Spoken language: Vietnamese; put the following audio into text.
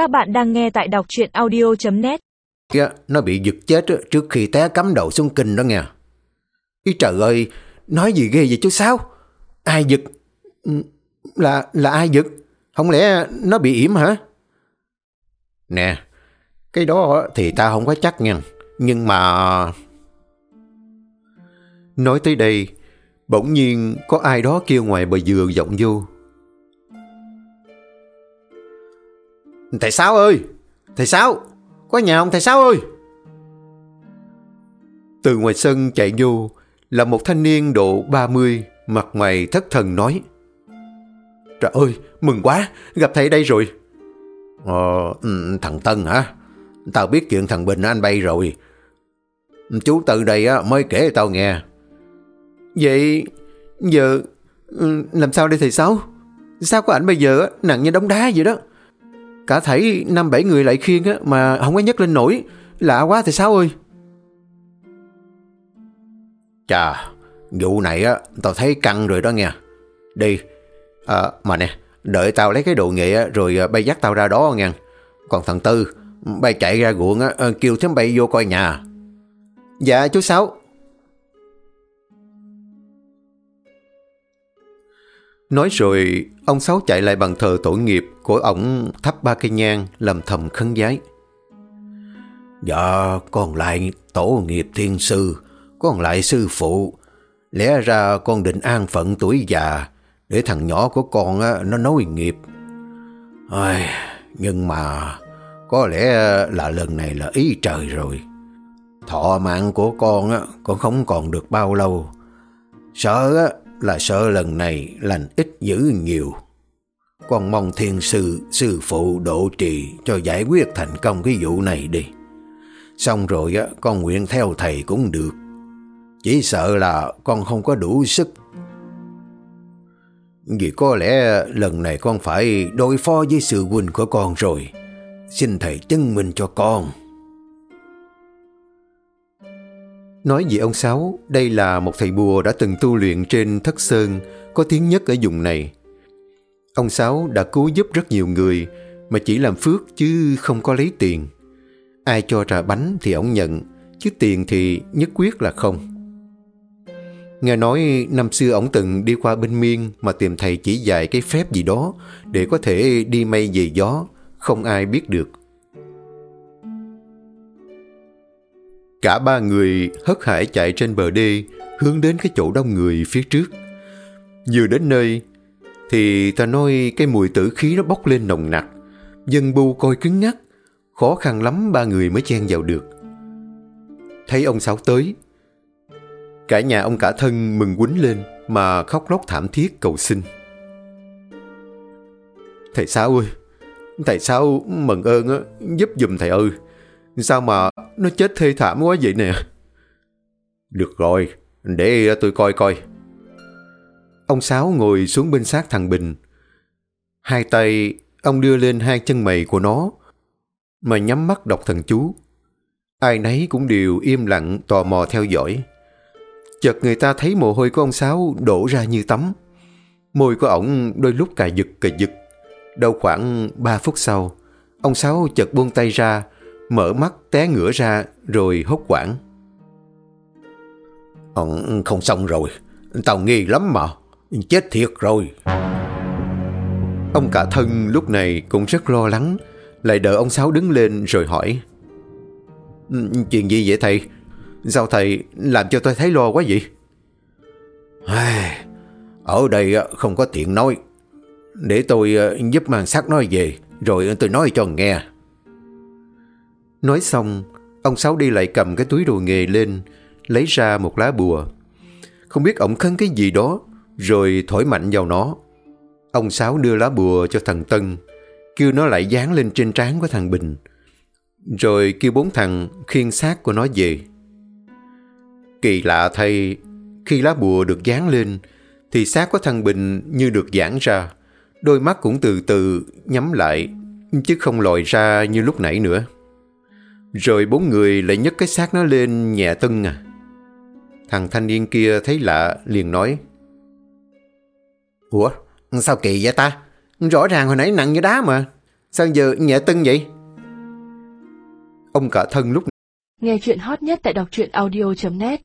Các bạn đang nghe tại đọc truyện audio.net kia nó bị giật chết trước khi té cắm đầu xuống kinh đó nghe. Ý trời ơi, nói gì ghê vậy chứ sao? Ai giật? Ừ, là là ai giật? Không lẽ nó bị yểm hả? Nè, cái đó thì ta không có chắc nha. Nhưng mà... Nói tới đây, bỗng nhiên có ai đó kêu ngoài bờ dừa vọng vô. Thầy Sáu ơi! Thầy Sáu! Có nhà không thầy Sáu ơi? Từ ngoài sân chạy vô là một thanh niên độ 30, mặt mày thất thần nói. Trời ơi, mừng quá, gặp thầy đây rồi. Ờ, ừ, thằng Tân hả? Tao biết chuyện thằng Bình anh bay rồi. Chú từ đây mới kể cho tao nghe. Vậy, giờ ừ, làm sao đây thầy Sáu? Sao có ảnh bây giờ nặng như đống đá vậy đó? Cả thảy năm bảy người lại khiêng á, mà không có nhấc lên nổi. Lạ quá thầy Sáu ơi. Chà, vụ này á, tao thấy căng rồi đó nha. Đi, à, mà nè, đợi tao lấy cái đồ nghệ á, rồi à, bay dắt tao ra đó nha. Còn thằng Tư, bay chạy ra ruộng á, ờ, kêu thím bay vô coi nhà. Dạ chú Sáu. Nói rồi, ông Sáu chạy lại bằng thờ tổ nghiệp của ổng thắp ba cây nhang làm thầm khấn giái. Dạ, còn lại tổ nghiệp thiên sư, còn lại sư phụ. Lẽ ra con định an phận tuổi già để thằng nhỏ của con á, nó nối nghiệp. Ai, nhưng mà có lẽ là lần này là ý trời rồi. Thọ mạng của con á, con không còn được bao lâu. Sợ á, là sợ lần này lành ít dữ nhiều. Con mong thiên sư, sư phụ độ trì cho giải quyết thành công cái vụ này đi. Xong rồi á, con nguyện theo thầy cũng được. Chỉ sợ là con không có đủ sức. Vì có lẽ lần này con phải đối phó với sự huynh của con rồi. Xin thầy chứng minh cho con. Nói về ông Sáu, đây là một thầy bùa đã từng tu luyện trên Thất Sơn, có tiếng nhất ở vùng này. Ông Sáu đã cứu giúp rất nhiều người, mà chỉ làm phước chứ không có lấy tiền. Ai cho trà bánh thì ông nhận, chứ tiền thì nhất quyết là không. Nghe nói năm xưa ông từng đi qua bên miên mà tìm thầy chỉ dạy cái phép gì đó để có thể đi mây về gió, không ai biết được. Cả ba người hất hải chạy trên bờ đê, hướng đến cái chỗ đông người phía trước. Vừa đến nơi, thì ta nói cái mùi tử khí nó bốc lên nồng nặc. Dân bu coi cứng ngắc, khó khăn lắm ba người mới chen vào được. Thấy ông Sáu tới, cả nhà ông cả thân mừng quýnh lên mà khóc lóc thảm thiết cầu xin. Thầy Sáu ơi, thầy Sáu mừng ơn á, giúp giùm thầy ơi. Sao mà nó chết thê thảm quá vậy nè? Được rồi, để tôi coi coi. Ông Sáu ngồi xuống bên xác thằng Bình. Hai tay ông đưa lên hai chân mày của nó, mà nhắm mắt đọc thần chú. Ai nấy cũng đều im lặng tò mò theo dõi. Chợt người ta thấy mồ hôi của ông Sáu đổ ra như tắm. Môi của ổng đôi lúc cà giật cà giật. Đâu khoảng 3 phút sau, ông Sáu chợt buông tay ra, mở mắt té ngửa ra rồi hốt quảng. Ông không xong rồi, tao nghi lắm mà, chết thiệt rồi. Ông cả thân lúc này cũng rất lo lắng, lại đợi ông Sáu đứng lên rồi hỏi. Chuyện gì vậy thầy? Sao thầy làm cho tôi thấy lo quá vậy? Ở đây không có tiện nói. Để tôi giúp mang xác nói về, rồi tôi nói cho nghe. Nói xong, ông Sáu đi lại cầm cái túi đồ nghề lên, lấy ra một lá bùa. Không biết ổng khấn cái gì đó, rồi thổi mạnh vào nó. Ông Sáu đưa lá bùa cho thằng Tân, kêu nó lại dán lên trên trán của thằng Bình. Rồi kêu bốn thằng khiêng xác của nó về. Kỳ lạ thay, khi lá bùa được dán lên, thì xác của thằng Bình như được giãn ra. Đôi mắt cũng từ từ nhắm lại, chứ không lòi ra như lúc nãy nữa. Rồi bốn người lại nhấc cái xác nó lên nhẹ tưng à. Thằng thanh niên kia thấy lạ, liền nói, Ủa, sao kỳ vậy ta Rõ ràng hồi nãy nặng như đá mà Sao giờ nhẹ tưng vậy? Ông cả thân lúc Nghe chuyện hot nhất tại đọc truyện audio.net